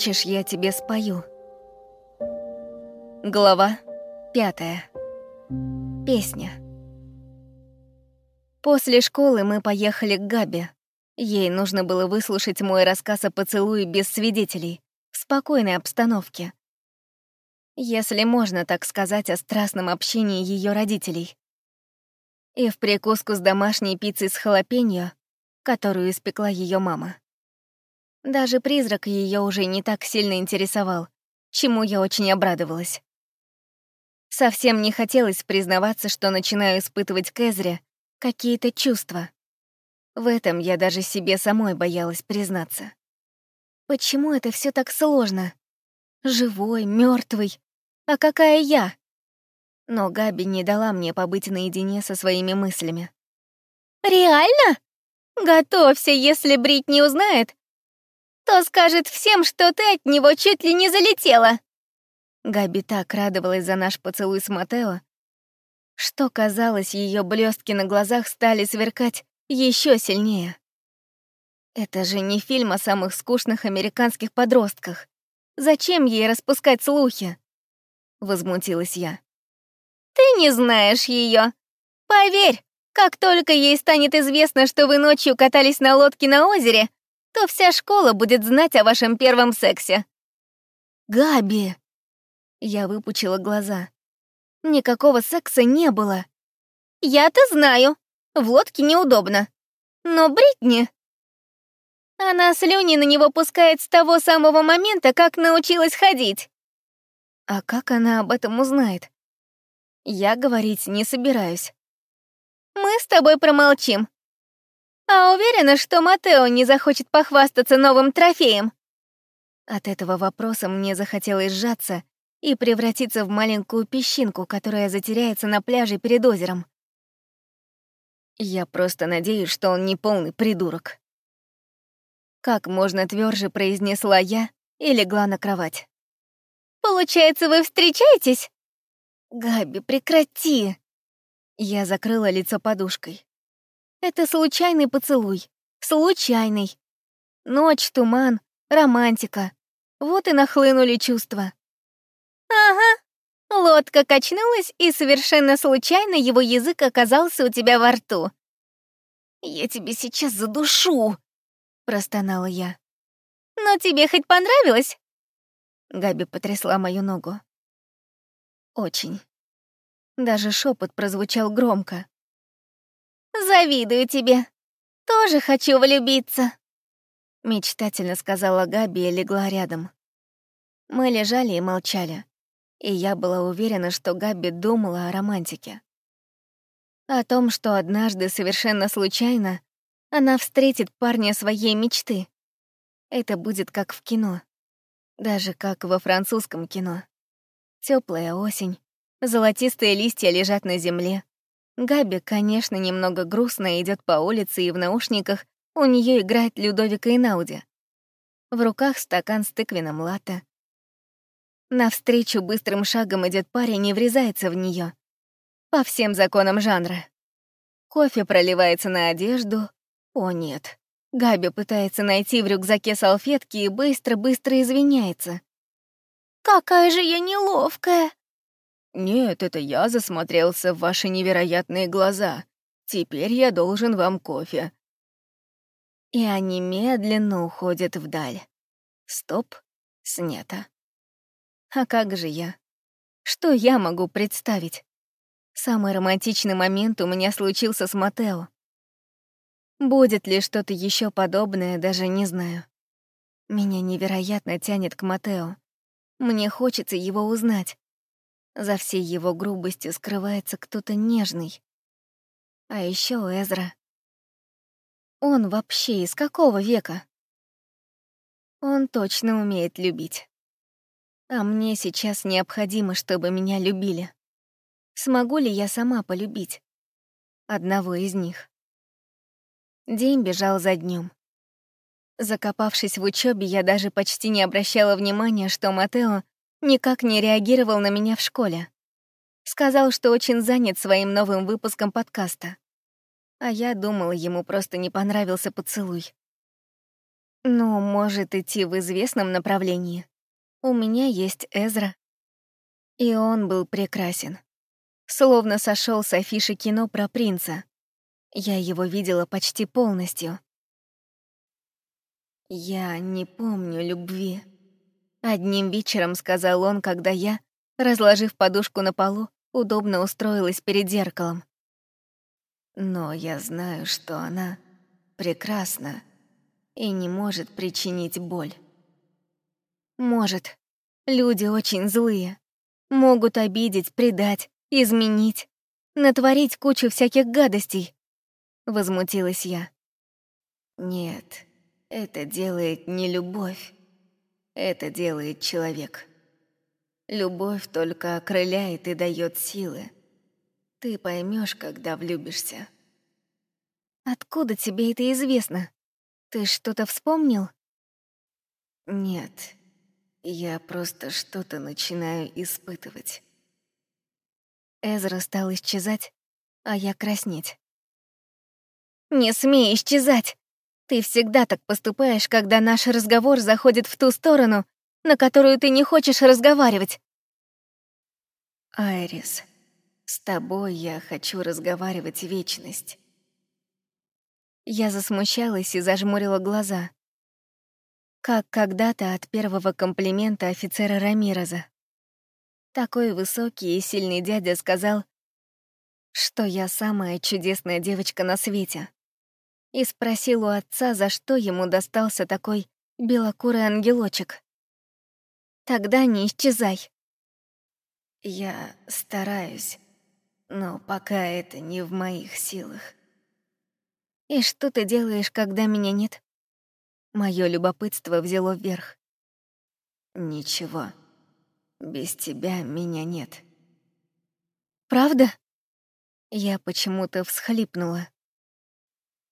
Хочешь, я тебе спою? Глава пятая. Песня. После школы мы поехали к Габе. Ей нужно было выслушать мой рассказ о поцелуе без свидетелей, в спокойной обстановке. Если можно так сказать о страстном общении ее родителей. И в прикуску с домашней пиццей с халапеньо, которую испекла ее мама. Даже призрак ее уже не так сильно интересовал, чему я очень обрадовалась. Совсем не хотелось признаваться, что начинаю испытывать к Эзре какие-то чувства. В этом я даже себе самой боялась признаться. Почему это все так сложно? Живой, мертвый. А какая я? Но Габи не дала мне побыть наедине со своими мыслями. «Реально? Готовься, если Брит не узнает, то скажет всем, что ты от него чуть ли не залетела!» Габи так радовалась за наш поцелуй с Матео, что, казалось, ее блестки на глазах стали сверкать еще сильнее. Это же не фильм о самых скучных американских подростках. Зачем ей распускать слухи? Возмутилась я. Ты не знаешь ее. Поверь, как только ей станет известно, что вы ночью катались на лодке на озере, то вся школа будет знать о вашем первом сексе. Габи! Я выпучила глаза. Никакого секса не было. Я-то знаю. В лодке неудобно. Но Бритни... Она слюни на него пускает с того самого момента, как научилась ходить. А как она об этом узнает? Я говорить не собираюсь. Мы с тобой промолчим. А уверена, что Матео не захочет похвастаться новым трофеем? От этого вопроса мне захотелось сжаться и превратиться в маленькую песчинку, которая затеряется на пляже перед озером. Я просто надеюсь, что он не полный придурок. Как можно тверже произнесла я и легла на кровать. «Получается, вы встречаетесь?» «Габи, прекрати!» Я закрыла лицо подушкой. «Это случайный поцелуй. Случайный. Ночь, туман, романтика. Вот и нахлынули чувства. «Ага». Лодка качнулась, и совершенно случайно его язык оказался у тебя во рту. «Я тебе сейчас задушу», — простонала я. «Но тебе хоть понравилось?» Габи потрясла мою ногу. «Очень». Даже шепот прозвучал громко. «Завидую тебе. Тоже хочу влюбиться», — мечтательно сказала Габи и легла рядом. Мы лежали и молчали и я была уверена, что Габи думала о романтике. О том, что однажды совершенно случайно она встретит парня своей мечты. Это будет как в кино. Даже как во французском кино. Теплая осень, золотистые листья лежат на земле. Габи, конечно, немного грустно идет по улице, и в наушниках у нее играет Людовика Инауди. В руках стакан с тыквенным латте. Навстречу быстрым шагом идет парень и врезается в нее. По всем законам жанра. Кофе проливается на одежду. О нет. Габи пытается найти в рюкзаке салфетки и быстро-быстро извиняется. «Какая же я неловкая!» «Нет, это я засмотрелся в ваши невероятные глаза. Теперь я должен вам кофе». И они медленно уходят вдаль. Стоп, снято. А как же я? Что я могу представить? Самый романтичный момент у меня случился с Матео. Будет ли что-то еще подобное, даже не знаю. Меня невероятно тянет к Матео. Мне хочется его узнать. За всей его грубостью скрывается кто-то нежный. А еще Эзра. Он вообще из какого века? Он точно умеет любить. А мне сейчас необходимо, чтобы меня любили. Смогу ли я сама полюбить? Одного из них. День бежал за днем. Закопавшись в учебе, я даже почти не обращала внимания, что Матео никак не реагировал на меня в школе. Сказал, что очень занят своим новым выпуском подкаста. А я думала, ему просто не понравился поцелуй. Ну, может идти в известном направлении. У меня есть Эзра. И он был прекрасен. Словно сошел с афиши кино про принца. Я его видела почти полностью. «Я не помню любви», — одним вечером сказал он, когда я, разложив подушку на полу, удобно устроилась перед зеркалом. «Но я знаю, что она прекрасна и не может причинить боль». «Может. Люди очень злые. Могут обидеть, предать, изменить, натворить кучу всяких гадостей. Возмутилась я. Нет, это делает не любовь. Это делает человек. Любовь только окрыляет и дает силы. Ты поймешь, когда влюбишься. Откуда тебе это известно? Ты что-то вспомнил? Нет, я просто что-то начинаю испытывать. Эзра стал исчезать, а я краснеть. «Не смей исчезать! Ты всегда так поступаешь, когда наш разговор заходит в ту сторону, на которую ты не хочешь разговаривать». «Айрис, с тобой я хочу разговаривать вечность». Я засмущалась и зажмурила глаза. Как когда-то от первого комплимента офицера Рамироза. Такой высокий и сильный дядя сказал, что я самая чудесная девочка на свете. И спросил у отца, за что ему достался такой белокурый ангелочек. Тогда не исчезай. Я стараюсь, но пока это не в моих силах. И что ты делаешь, когда меня нет? Моё любопытство взяло вверх. Ничего. Без тебя меня нет. Правда? Я почему-то всхлипнула.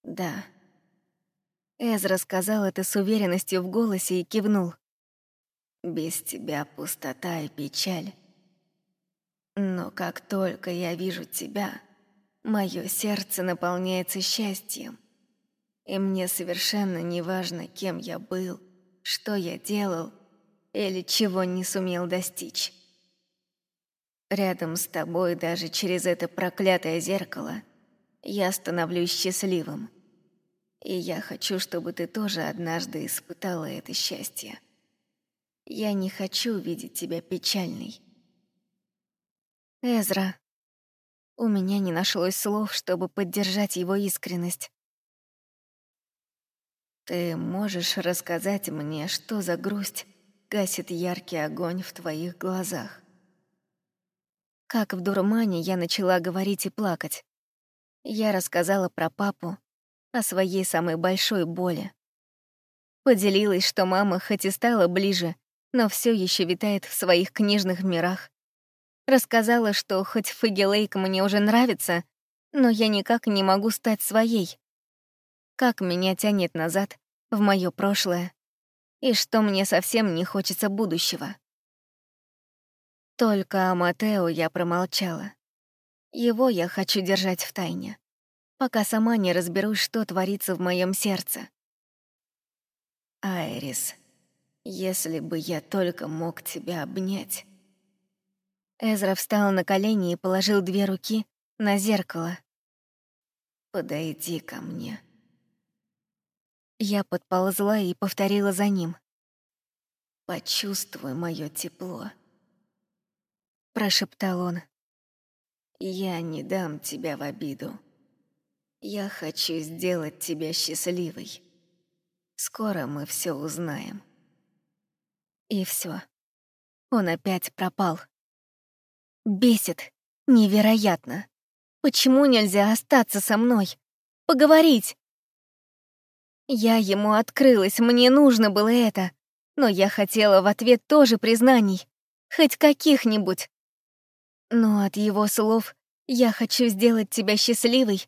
Да. Эзра сказал это с уверенностью в голосе и кивнул. Без тебя пустота и печаль. Но как только я вижу тебя, мое сердце наполняется счастьем. И мне совершенно не важно, кем я был, что я делал или чего не сумел достичь. Рядом с тобой, даже через это проклятое зеркало, я становлюсь счастливым. И я хочу, чтобы ты тоже однажды испытала это счастье. Я не хочу видеть тебя печальной. Эзра. У меня не нашлось слов, чтобы поддержать его искренность. Ты можешь рассказать мне, что за грусть гасит яркий огонь в твоих глазах. Как в дурмане я начала говорить и плакать. Я рассказала про папу, о своей самой большой боли. Поделилась, что мама хоть и стала ближе, но все еще витает в своих книжных мирах. Рассказала, что хоть Фигелейк мне уже нравится, но я никак не могу стать своей. Как меня тянет назад, в мое прошлое, и что мне совсем не хочется будущего. Только о Матео я промолчала. Его я хочу держать в тайне, пока сама не разберусь, что творится в моем сердце. Айрис, если бы я только мог тебя обнять. Эзра встал на колени и положил две руки на зеркало. «Подойди ко мне». Я подползла и повторила за ним. «Почувствуй мое тепло», — прошептал он. «Я не дам тебя в обиду. Я хочу сделать тебя счастливой. Скоро мы все узнаем». И все. Он опять пропал. Бесит. Невероятно. Почему нельзя остаться со мной? Поговорить? Я ему открылась, мне нужно было это. Но я хотела в ответ тоже признаний. Хоть каких-нибудь. Но от его слов «я хочу сделать тебя счастливой»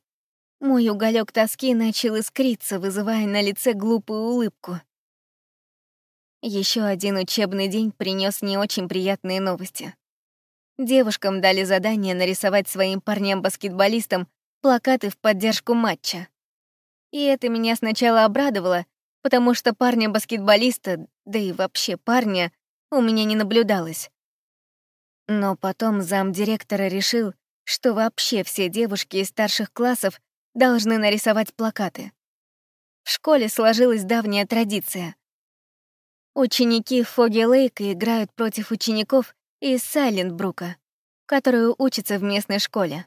мой уголек тоски начал искриться, вызывая на лице глупую улыбку. Еще один учебный день принес не очень приятные новости. Девушкам дали задание нарисовать своим парням-баскетболистам плакаты в поддержку матча. И это меня сначала обрадовало, потому что парня-баскетболиста, да и вообще парня, у меня не наблюдалось. Но потом замдиректора решил, что вообще все девушки из старших классов должны нарисовать плакаты. В школе сложилась давняя традиция. Ученики Фоги Лейка играют против учеников из Сайлентбрука, которые учатся в местной школе.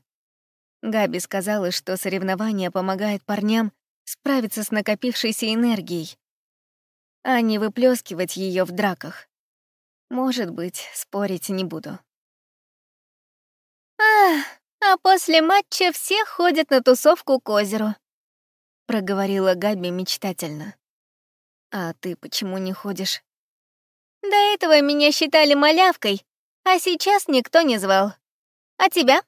Габи сказала, что соревнование помогает парням справиться с накопившейся энергией, а не выплескивать ее в драках. Может быть, спорить не буду. «Ах, а после матча все ходят на тусовку к озеру», — проговорила Габи мечтательно. «А ты почему не ходишь?» «До этого меня считали малявкой, а сейчас никто не звал. А тебя?»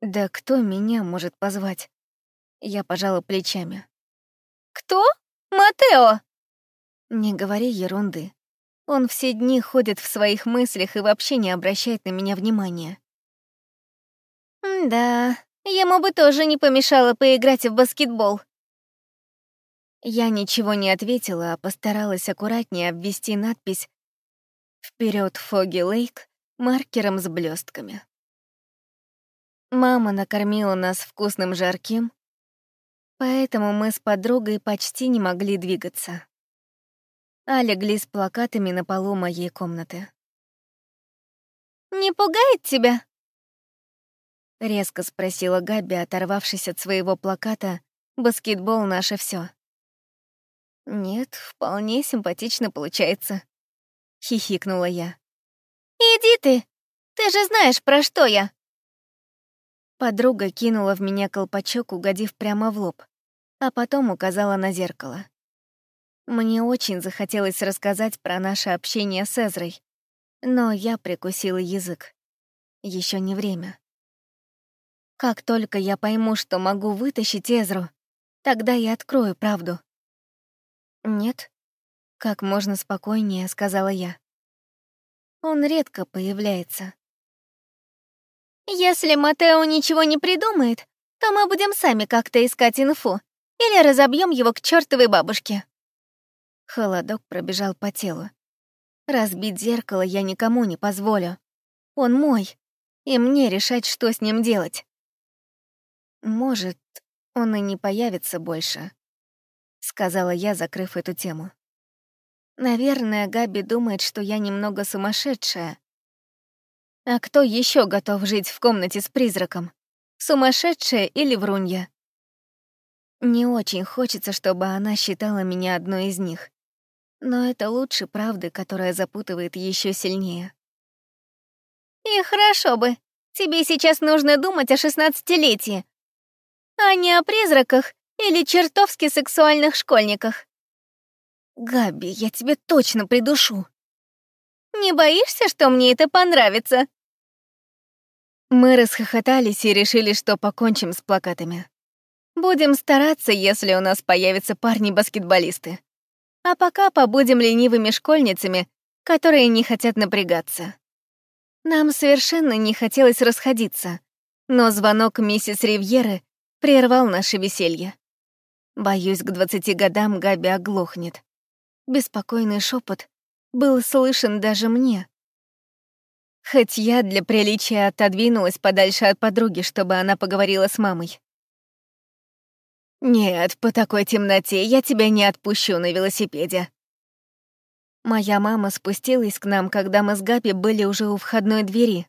«Да кто меня может позвать?» Я пожала плечами. «Кто? Матео?» «Не говори ерунды. Он все дни ходит в своих мыслях и вообще не обращает на меня внимания». «Да, ему бы тоже не помешало поиграть в баскетбол». Я ничего не ответила, а постаралась аккуратнее обвести надпись «Вперед, Фоги Лейк» маркером с блестками. Мама накормила нас вкусным жарким, поэтому мы с подругой почти не могли двигаться. А легли с плакатами на полу моей комнаты. «Не пугает тебя?» — резко спросила Габи, оторвавшись от своего плаката «Баскетбол — наше все. «Нет, вполне симпатично получается», — хихикнула я. «Иди ты! Ты же знаешь, про что я!» Подруга кинула в меня колпачок, угодив прямо в лоб, а потом указала на зеркало. Мне очень захотелось рассказать про наше общение с Эзрой, но я прикусила язык. Еще не время. Как только я пойму, что могу вытащить Эзру, тогда я открою правду. «Нет», — как можно спокойнее сказала я. Он редко появляется. Если Матео ничего не придумает, то мы будем сами как-то искать инфу или разобьем его к чертовой бабушке. Холодок пробежал по телу. Разбить зеркало я никому не позволю. Он мой, и мне решать, что с ним делать. Может, он и не появится больше, сказала я, закрыв эту тему. Наверное, Габи думает, что я немного сумасшедшая, а кто еще готов жить в комнате с призраком? Сумасшедшая или врунья? Не очень хочется, чтобы она считала меня одной из них. Но это лучше правды, которая запутывает еще сильнее. И хорошо бы. Тебе сейчас нужно думать о шестнадцатилетии, а не о призраках или чертовски сексуальных школьниках. Габи, я тебе точно придушу. Не боишься, что мне это понравится? Мы расхохотались и решили, что покончим с плакатами. Будем стараться, если у нас появятся парни-баскетболисты. А пока побудем ленивыми школьницами, которые не хотят напрягаться. Нам совершенно не хотелось расходиться, но звонок миссис Ривьеры прервал наше веселье. Боюсь, к двадцати годам Габи оглохнет. Беспокойный шепот был слышен даже мне. Хоть я для приличия отодвинулась подальше от подруги, чтобы она поговорила с мамой. «Нет, по такой темноте я тебя не отпущу на велосипеде». Моя мама спустилась к нам, когда мы с Габи были уже у входной двери.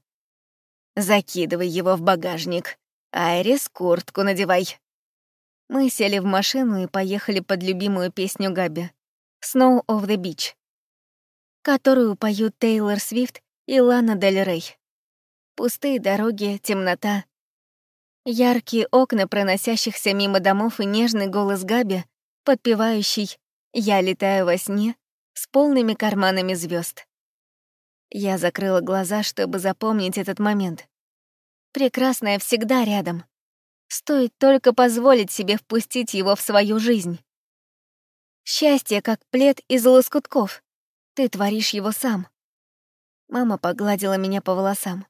«Закидывай его в багажник. Айрис, куртку надевай». Мы сели в машину и поехали под любимую песню Габи «Snow of the Beach», которую поют Тейлор Свифт и Лана Дель Рей. Пустые дороги, темнота. Яркие окна проносящихся мимо домов и нежный голос Габи, подпевающий «Я летаю во сне» с полными карманами звезд. Я закрыла глаза, чтобы запомнить этот момент. Прекрасное всегда рядом. Стоит только позволить себе впустить его в свою жизнь. Счастье, как плед из лоскутков. Ты творишь его сам. Мама погладила меня по волосам.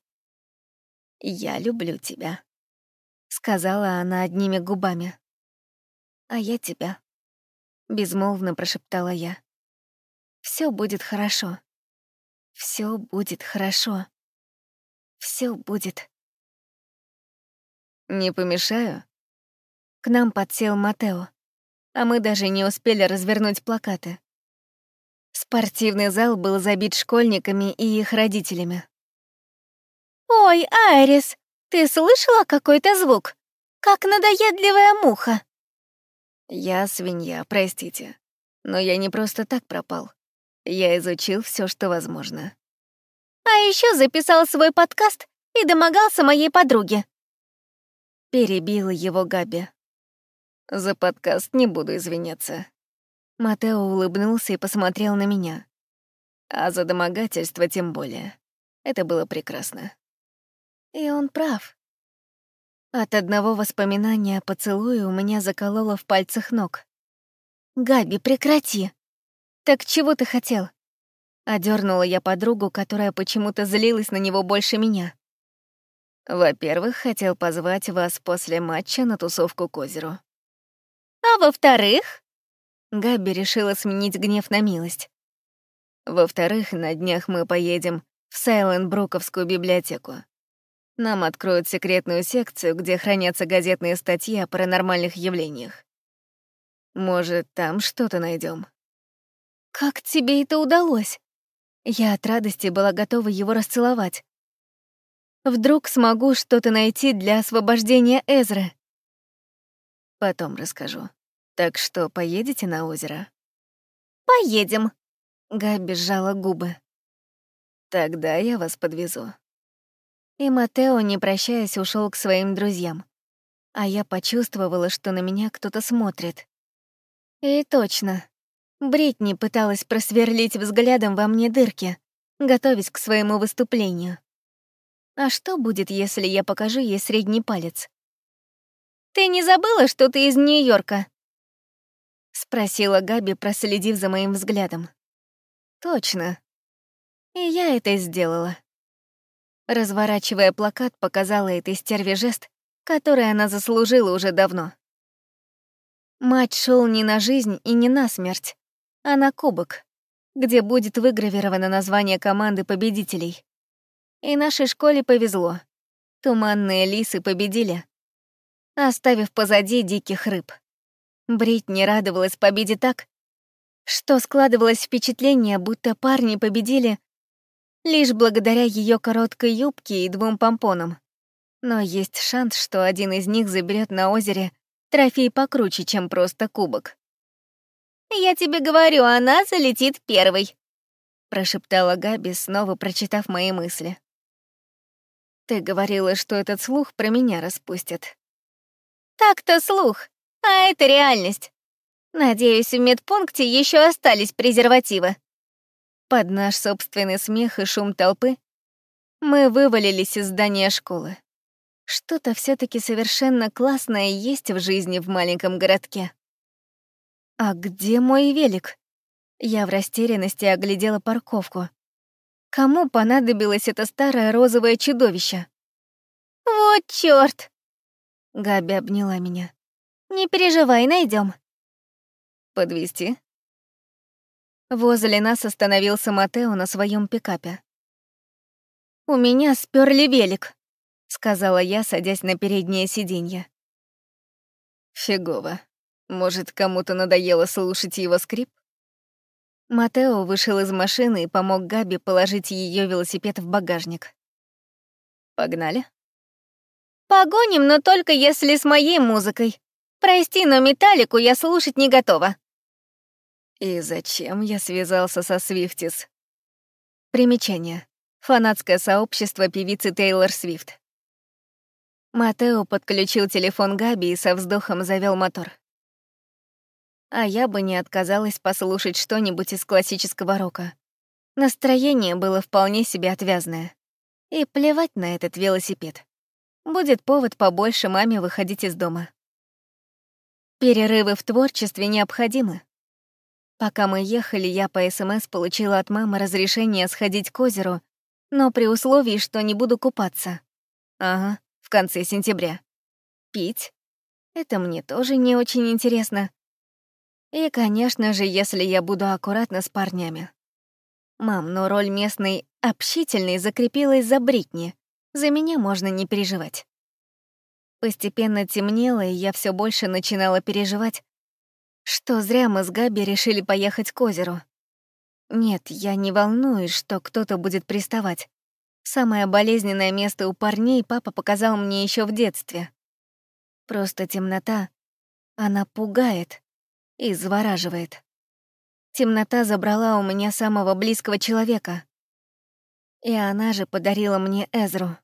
«Я люблю тебя», — сказала она одними губами. «А я тебя». Безмолвно прошептала я. Все будет хорошо. Все будет хорошо. Все будет. Не помешаю? К нам подсел Матео, а мы даже не успели развернуть плакаты. Спортивный зал был забит школьниками и их родителями. «Ой, Айрис, ты слышала какой-то звук? Как надоедливая муха!» «Я свинья, простите. Но я не просто так пропал. Я изучил все, что возможно». «А еще записал свой подкаст и домогался моей подруге». Перебила его Габи. За подкаст не буду извиняться. Матео улыбнулся и посмотрел на меня. А за домогательство тем более. Это было прекрасно. И он прав. От одного воспоминания о поцелуе у меня закололо в пальцах ног. «Габи, прекрати!» «Так чего ты хотел?» Одернула я подругу, которая почему-то злилась на него больше меня. «Во-первых, хотел позвать вас после матча на тусовку к озеру. А во-вторых? Габи решила сменить гнев на милость. Во-вторых, на днях мы поедем в Сайленбруковскую библиотеку. Нам откроют секретную секцию, где хранятся газетные статьи о паранормальных явлениях. Может, там что-то найдем. Как тебе это удалось? Я от радости была готова его расцеловать. Вдруг смогу что-то найти для освобождения Эзры. Потом расскажу. Так что поедете на озеро? Поедем. Габи сжала губы. Тогда я вас подвезу. И Матео, не прощаясь, ушел к своим друзьям. А я почувствовала, что на меня кто-то смотрит. И точно. Бритни пыталась просверлить взглядом во мне дырки, готовясь к своему выступлению. А что будет, если я покажу ей средний палец? «Ты не забыла, что ты из Нью-Йорка?» — спросила Габи, проследив за моим взглядом. «Точно. И я это сделала». Разворачивая плакат, показала этой стерве жест, который она заслужила уже давно. Матч шел не на жизнь и не на смерть, а на кубок, где будет выгравировано название команды победителей. И нашей школе повезло. Туманные лисы победили, оставив позади диких рыб. Бритни радовалась победе так, что складывалось впечатление, будто парни победили лишь благодаря ее короткой юбке и двум помпонам. Но есть шанс, что один из них заберет на озере трофей покруче, чем просто кубок. «Я тебе говорю, она залетит первой», — прошептала Габи, снова прочитав мои мысли. «Ты говорила, что этот слух про меня распустят», так-то слух, а это реальность. Надеюсь, в медпункте еще остались презервативы. Под наш собственный смех и шум толпы мы вывалились из здания школы. Что-то все таки совершенно классное есть в жизни в маленьком городке. А где мой велик? Я в растерянности оглядела парковку. Кому понадобилось это старое розовое чудовище? Вот чёрт! Габи обняла меня. «Не переживай, найдем. «Подвезти?» Возле нас остановился Матео на своем пикапе. «У меня сперли велик», — сказала я, садясь на переднее сиденье. «Фигово. Может, кому-то надоело слушать его скрип?» Матео вышел из машины и помог Габи положить ее велосипед в багажник. «Погнали?» Погоним, но только если с моей музыкой. Прости, но металлику я слушать не готова. И зачем я связался со Свифтис? Примечание. Фанатское сообщество певицы Тейлор Свифт. Матео подключил телефон Габи и со вздохом завел мотор. А я бы не отказалась послушать что-нибудь из классического рока. Настроение было вполне себе отвязное. И плевать на этот велосипед. Будет повод побольше маме выходить из дома. Перерывы в творчестве необходимы. Пока мы ехали, я по СМС получила от мамы разрешение сходить к озеру, но при условии, что не буду купаться. Ага, в конце сентября. Пить? Это мне тоже не очень интересно. И, конечно же, если я буду аккуратна с парнями. Мам, но роль местной общительной закрепилась за Бритни. За меня можно не переживать. Постепенно темнело, и я все больше начинала переживать, что зря мы с Габи решили поехать к озеру. Нет, я не волнуюсь, что кто-то будет приставать. Самое болезненное место у парней папа показал мне еще в детстве. Просто темнота, она пугает и завораживает. Темнота забрала у меня самого близкого человека. И она же подарила мне Эзру.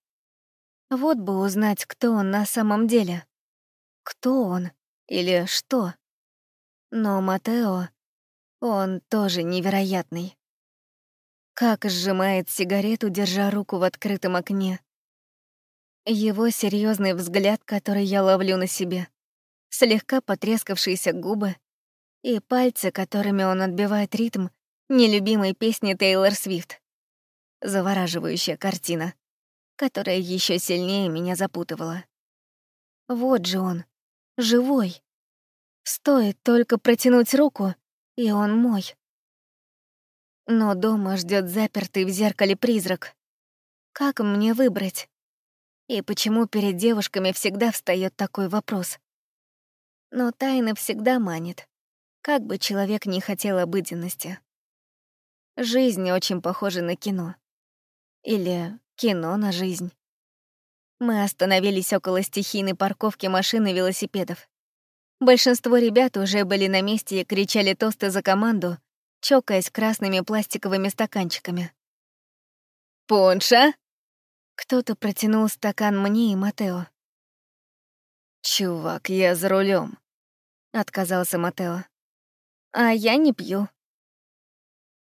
Вот бы узнать, кто он на самом деле. Кто он или что. Но Матео, он тоже невероятный. Как сжимает сигарету, держа руку в открытом окне. Его серьезный взгляд, который я ловлю на себе, слегка потрескавшиеся губы и пальцы, которыми он отбивает ритм нелюбимой песни Тейлор Свифт. Завораживающая картина, которая еще сильнее меня запутывала. Вот же он, живой. Стоит только протянуть руку, и он мой. Но дома ждет запертый в зеркале призрак. Как мне выбрать? И почему перед девушками всегда встает такой вопрос? Но тайна всегда манит, как бы человек не хотел обыденности. Жизнь очень похожа на кино. Или кино на жизнь. Мы остановились около стихийной парковки машин и велосипедов. Большинство ребят уже были на месте и кричали тосты за команду, чокаясь красными пластиковыми стаканчиками. «Пунша?» Кто-то протянул стакан мне и Матео. «Чувак, я за рулем, отказался Матео. «А я не пью».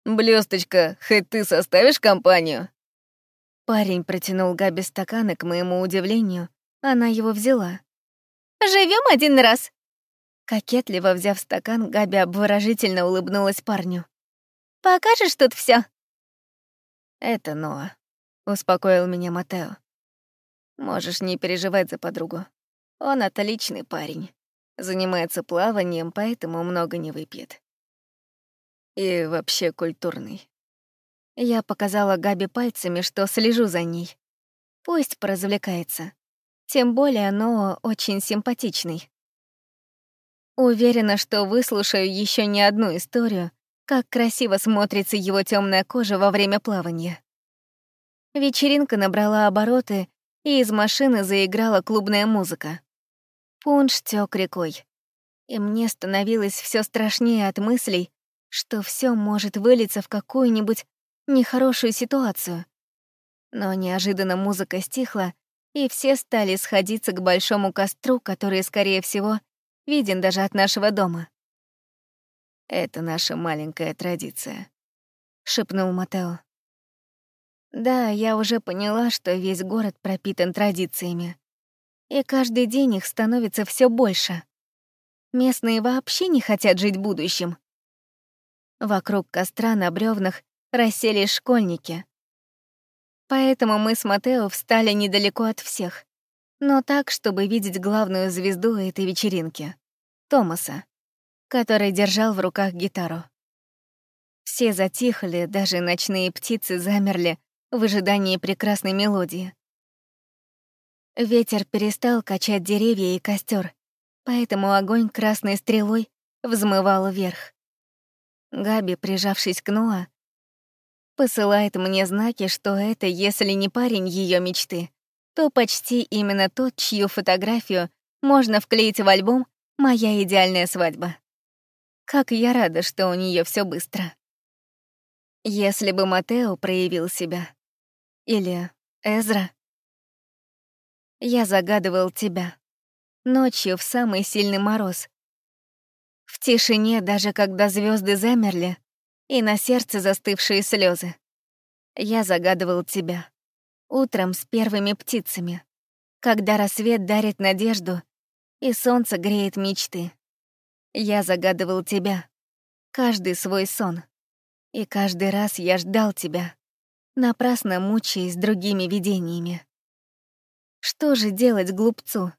«Блёсточка, хоть ты составишь компанию?» Парень протянул Габи стакан, и, к моему удивлению, она его взяла. Живем один раз», Кокетливо взяв стакан, Габи обворожительно улыбнулась парню. «Покажешь тут все? «Это Ноа», — успокоил меня Матео. «Можешь не переживать за подругу. Он отличный парень. Занимается плаванием, поэтому много не выпьет. И вообще культурный». Я показала Габи пальцами, что слежу за ней. Пусть поразвлекается. Тем более Ноа очень симпатичный. Уверена, что выслушаю еще не одну историю, как красиво смотрится его темная кожа во время плавания. Вечеринка набрала обороты, и из машины заиграла клубная музыка. Пунш тёк рекой. И мне становилось все страшнее от мыслей, что все может вылиться в какую-нибудь нехорошую ситуацию. Но неожиданно музыка стихла, и все стали сходиться к большому костру, который, скорее всего, виден даже от нашего дома. «Это наша маленькая традиция», — шепнул Матео. Да, я уже поняла, что весь город пропитан традициями. И каждый день их становится все больше. Местные вообще не хотят жить будущим. Вокруг костра на бревнах расселись школьники. Поэтому мы с Матео встали недалеко от всех но так, чтобы видеть главную звезду этой вечеринки — Томаса, который держал в руках гитару. Все затихли, даже ночные птицы замерли в ожидании прекрасной мелодии. Ветер перестал качать деревья и костер, поэтому огонь красной стрелой взмывал вверх. Габи, прижавшись к Ноа, посылает мне знаки, что это, если не парень ее мечты, то почти именно тот, чью фотографию можно вклеить в альбом «Моя идеальная свадьба». Как я рада, что у нее все быстро. Если бы Матео проявил себя. Или Эзра. Я загадывал тебя. Ночью в самый сильный мороз. В тишине, даже когда звезды замерли, и на сердце застывшие слезы. Я загадывал тебя утром с первыми птицами, когда рассвет дарит надежду и солнце греет мечты. Я загадывал тебя, каждый свой сон, и каждый раз я ждал тебя, напрасно мучаясь другими видениями. Что же делать глупцу?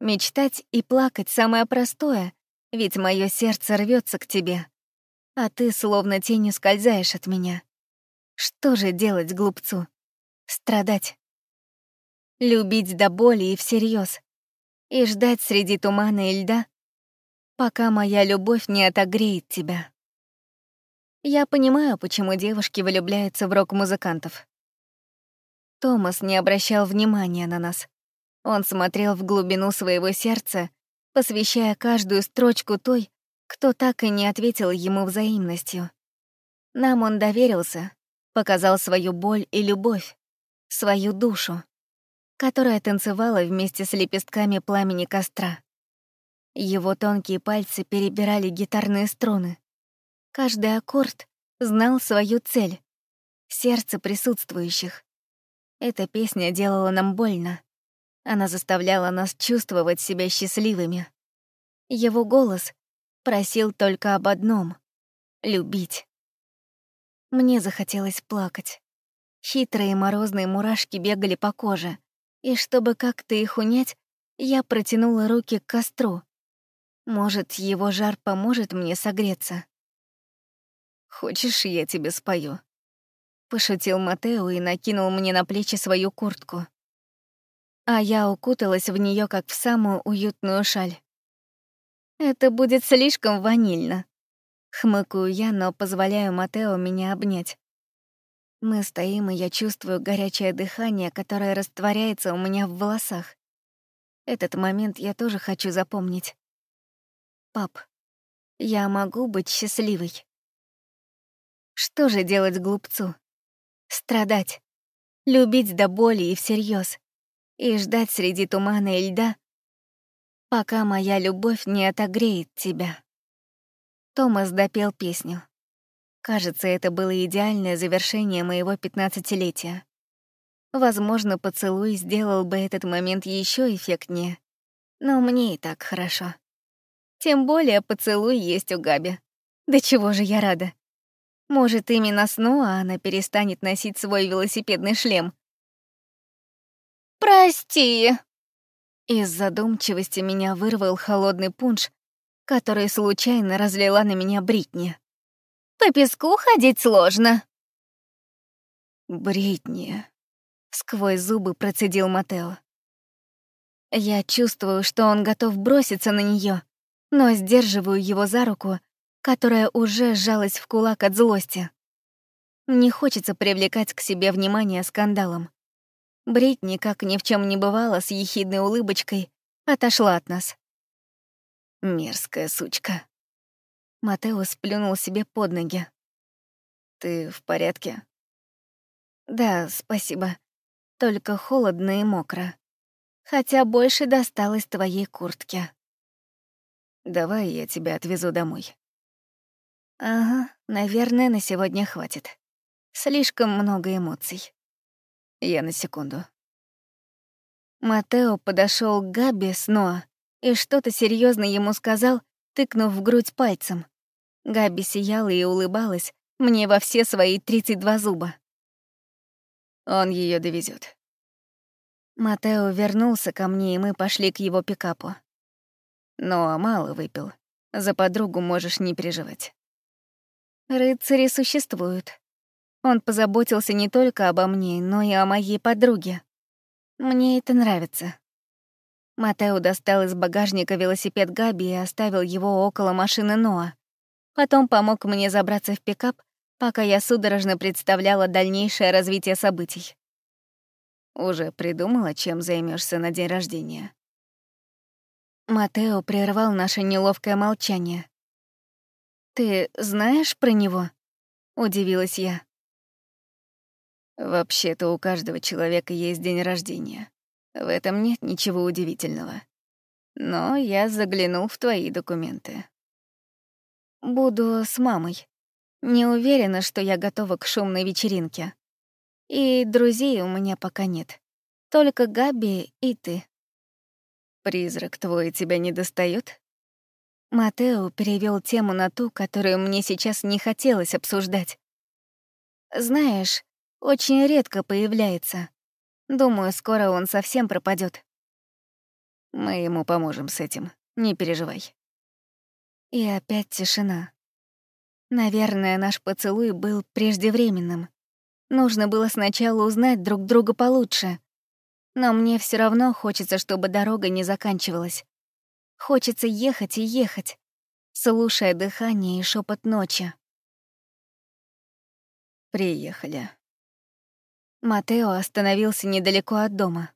Мечтать и плакать — самое простое, Ведь мое сердце рвется к тебе, а ты словно тенью скользаешь от меня. Что же делать глупцу? Страдать. Любить до боли и всерьез. И ждать среди тумана и льда, пока моя любовь не отогреет тебя. Я понимаю, почему девушки влюбляются в рок-музыкантов. Томас не обращал внимания на нас. Он смотрел в глубину своего сердца, посвящая каждую строчку той, кто так и не ответил ему взаимностью. Нам он доверился, показал свою боль и любовь, свою душу, которая танцевала вместе с лепестками пламени костра. Его тонкие пальцы перебирали гитарные струны. Каждый аккорд знал свою цель — сердце присутствующих. Эта песня делала нам больно. Она заставляла нас чувствовать себя счастливыми. Его голос просил только об одном — любить. Мне захотелось плакать. Хитрые морозные мурашки бегали по коже, и чтобы как-то их унять, я протянула руки к костру. Может, его жар поможет мне согреться. «Хочешь, я тебе спою?» Пошутил Матео и накинул мне на плечи свою куртку. А я укуталась в нее как в самую уютную шаль. «Это будет слишком ванильно», — хмыкаю я, но позволяю Матео меня обнять. Мы стоим, и я чувствую горячее дыхание, которое растворяется у меня в волосах. Этот момент я тоже хочу запомнить. Пап, я могу быть счастливой. Что же делать глупцу? Страдать, любить до боли и всерьез, и ждать среди тумана и льда, пока моя любовь не отогреет тебя. Томас допел песню. Кажется, это было идеальное завершение моего пятнадцатилетия. Возможно, поцелуй сделал бы этот момент еще эффектнее, но мне и так хорошо. Тем более поцелуй есть у Габи. Да чего же я рада. Может, именно с Ноа она перестанет носить свой велосипедный шлем. «Прости!» Из задумчивости меня вырвал холодный пунш, который случайно разлила на меня Бритни. «По песку ходить сложно». «Бритни», — сквозь зубы процедил Матео. Я чувствую, что он готов броситься на нее, но сдерживаю его за руку которая уже сжалась в кулак от злости. Не хочется привлекать к себе внимание скандалом. Бритни, как ни в чем не бывало, с ехидной улыбочкой, отошла от нас. Мерзкая сучка. Матео сплюнул себе под ноги. «Ты в порядке?» «Да, спасибо. Только холодно и мокро. Хотя больше досталось твоей куртке». «Давай я тебя отвезу домой». Ага, наверное, на сегодня хватит. Слишком много эмоций. Я на секунду. Матео подошел к Габи с Ноа и что-то серьезно ему сказал, тыкнув в грудь пальцем. Габи сияла и улыбалась мне во все свои 32 зуба. Он ее довезет. Матео вернулся ко мне, и мы пошли к его пикапу. Но мало выпил. За подругу можешь не переживать. Рыцари существуют. Он позаботился не только обо мне, но и о моей подруге. Мне это нравится. Матео достал из багажника велосипед Габи и оставил его около машины Ноа. Потом помог мне забраться в пикап, пока я судорожно представляла дальнейшее развитие событий. Уже придумала, чем займешься на день рождения? Матео прервал наше неловкое молчание. «Ты знаешь про него?» — удивилась я. «Вообще-то у каждого человека есть день рождения. В этом нет ничего удивительного. Но я заглянул в твои документы». «Буду с мамой. Не уверена, что я готова к шумной вечеринке. И друзей у меня пока нет. Только Габи и ты». «Призрак твой тебя не достает? Матео перевел тему на ту, которую мне сейчас не хотелось обсуждать. «Знаешь, очень редко появляется. Думаю, скоро он совсем пропадет. Мы ему поможем с этим, не переживай. И опять тишина. Наверное, наш поцелуй был преждевременным. Нужно было сначала узнать друг друга получше. Но мне все равно хочется, чтобы дорога не заканчивалась. Хочется ехать и ехать, слушая дыхание и шепот ночи. Приехали. Матео остановился недалеко от дома.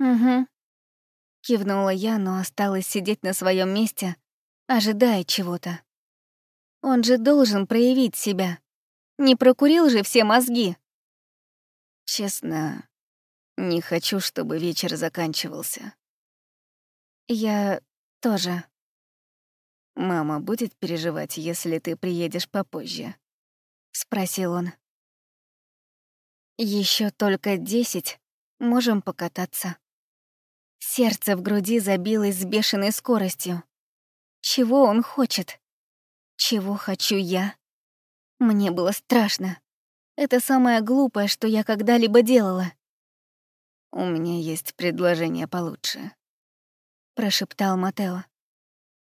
«Угу», — кивнула я, но осталась сидеть на своем месте, ожидая чего-то. Он же должен проявить себя. Не прокурил же все мозги. Честно, не хочу, чтобы вечер заканчивался. Я тоже. Мама будет переживать, если ты приедешь попозже? Спросил он. Еще только десять. Можем покататься. Сердце в груди забилось с бешеной скоростью. Чего он хочет? Чего хочу я? Мне было страшно. Это самое глупое, что я когда-либо делала. «У меня есть предложение получше», — прошептал Матео.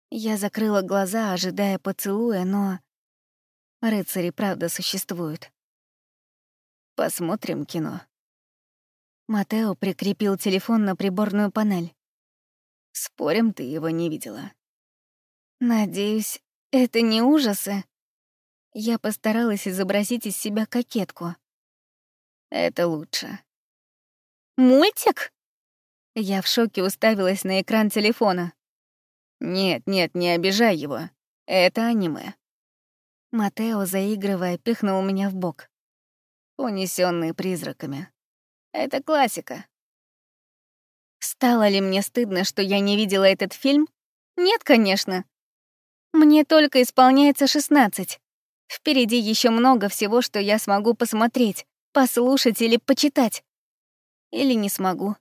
Я закрыла глаза, ожидая поцелуя, но... Рыцари правда существуют. Посмотрим кино. Матео прикрепил телефон на приборную панель. Спорим, ты его не видела. Надеюсь, это не ужасы. Я постаралась изобразить из себя кокетку. Это лучше. Мультик? Я в шоке уставилась на экран телефона. Нет, нет, не обижай его. Это аниме. Матео, заигрывая, пихнул меня в бок. Унесённый призраками. Это классика. Стало ли мне стыдно, что я не видела этот фильм? Нет, конечно. Мне только исполняется 16. Впереди еще много всего, что я смогу посмотреть, послушать или почитать. Или не смогу.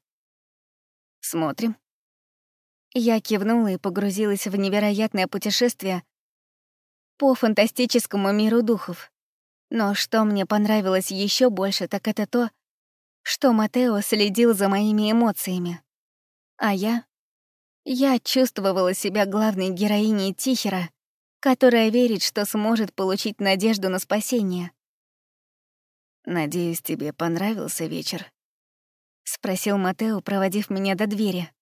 Смотрим. Я кивнула и погрузилась в невероятное путешествие по фантастическому миру духов. Но что мне понравилось еще больше, так это то, что Матео следил за моими эмоциями. А я? Я чувствовала себя главной героиней Тихера, которая верит, что сможет получить надежду на спасение. «Надеюсь, тебе понравился вечер?» — спросил Матео, проводив меня до двери.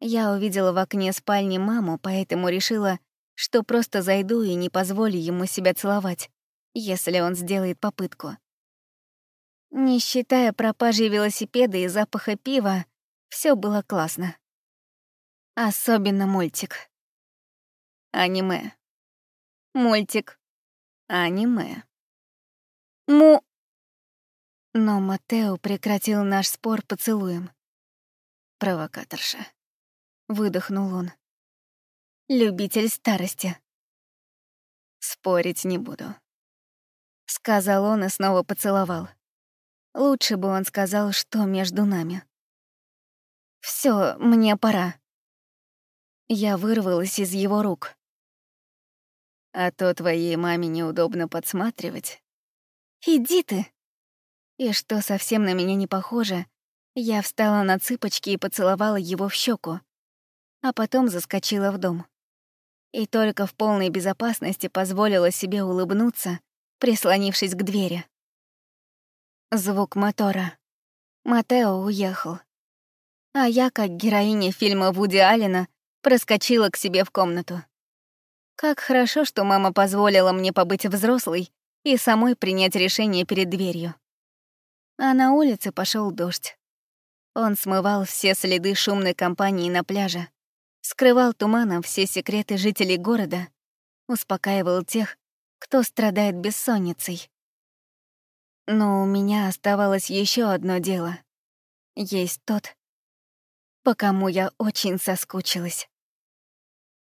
Я увидела в окне спальни маму, поэтому решила, что просто зайду и не позволю ему себя целовать, если он сделает попытку. Не считая пропажи велосипеда и запаха пива, все было классно. Особенно мультик. Аниме. Мультик. Аниме. Му... Но Матео прекратил наш спор поцелуем. Провокаторша. Выдохнул он. Любитель старости. Спорить не буду. Сказал он и снова поцеловал. Лучше бы он сказал, что между нами. Все, мне пора. Я вырвалась из его рук. А то твоей маме неудобно подсматривать. Иди ты. И что совсем на меня не похоже, я встала на цыпочки и поцеловала его в щеку, а потом заскочила в дом. И только в полной безопасности позволила себе улыбнуться, прислонившись к двери. Звук мотора. Матео уехал. А я, как героиня фильма Вуди Аллена, проскочила к себе в комнату. Как хорошо, что мама позволила мне побыть взрослой и самой принять решение перед дверью. А на улице пошел дождь. Он смывал все следы шумной компании на пляже, скрывал туманом все секреты жителей города, успокаивал тех, кто страдает бессонницей. Но у меня оставалось еще одно дело. Есть тот, по кому я очень соскучилась.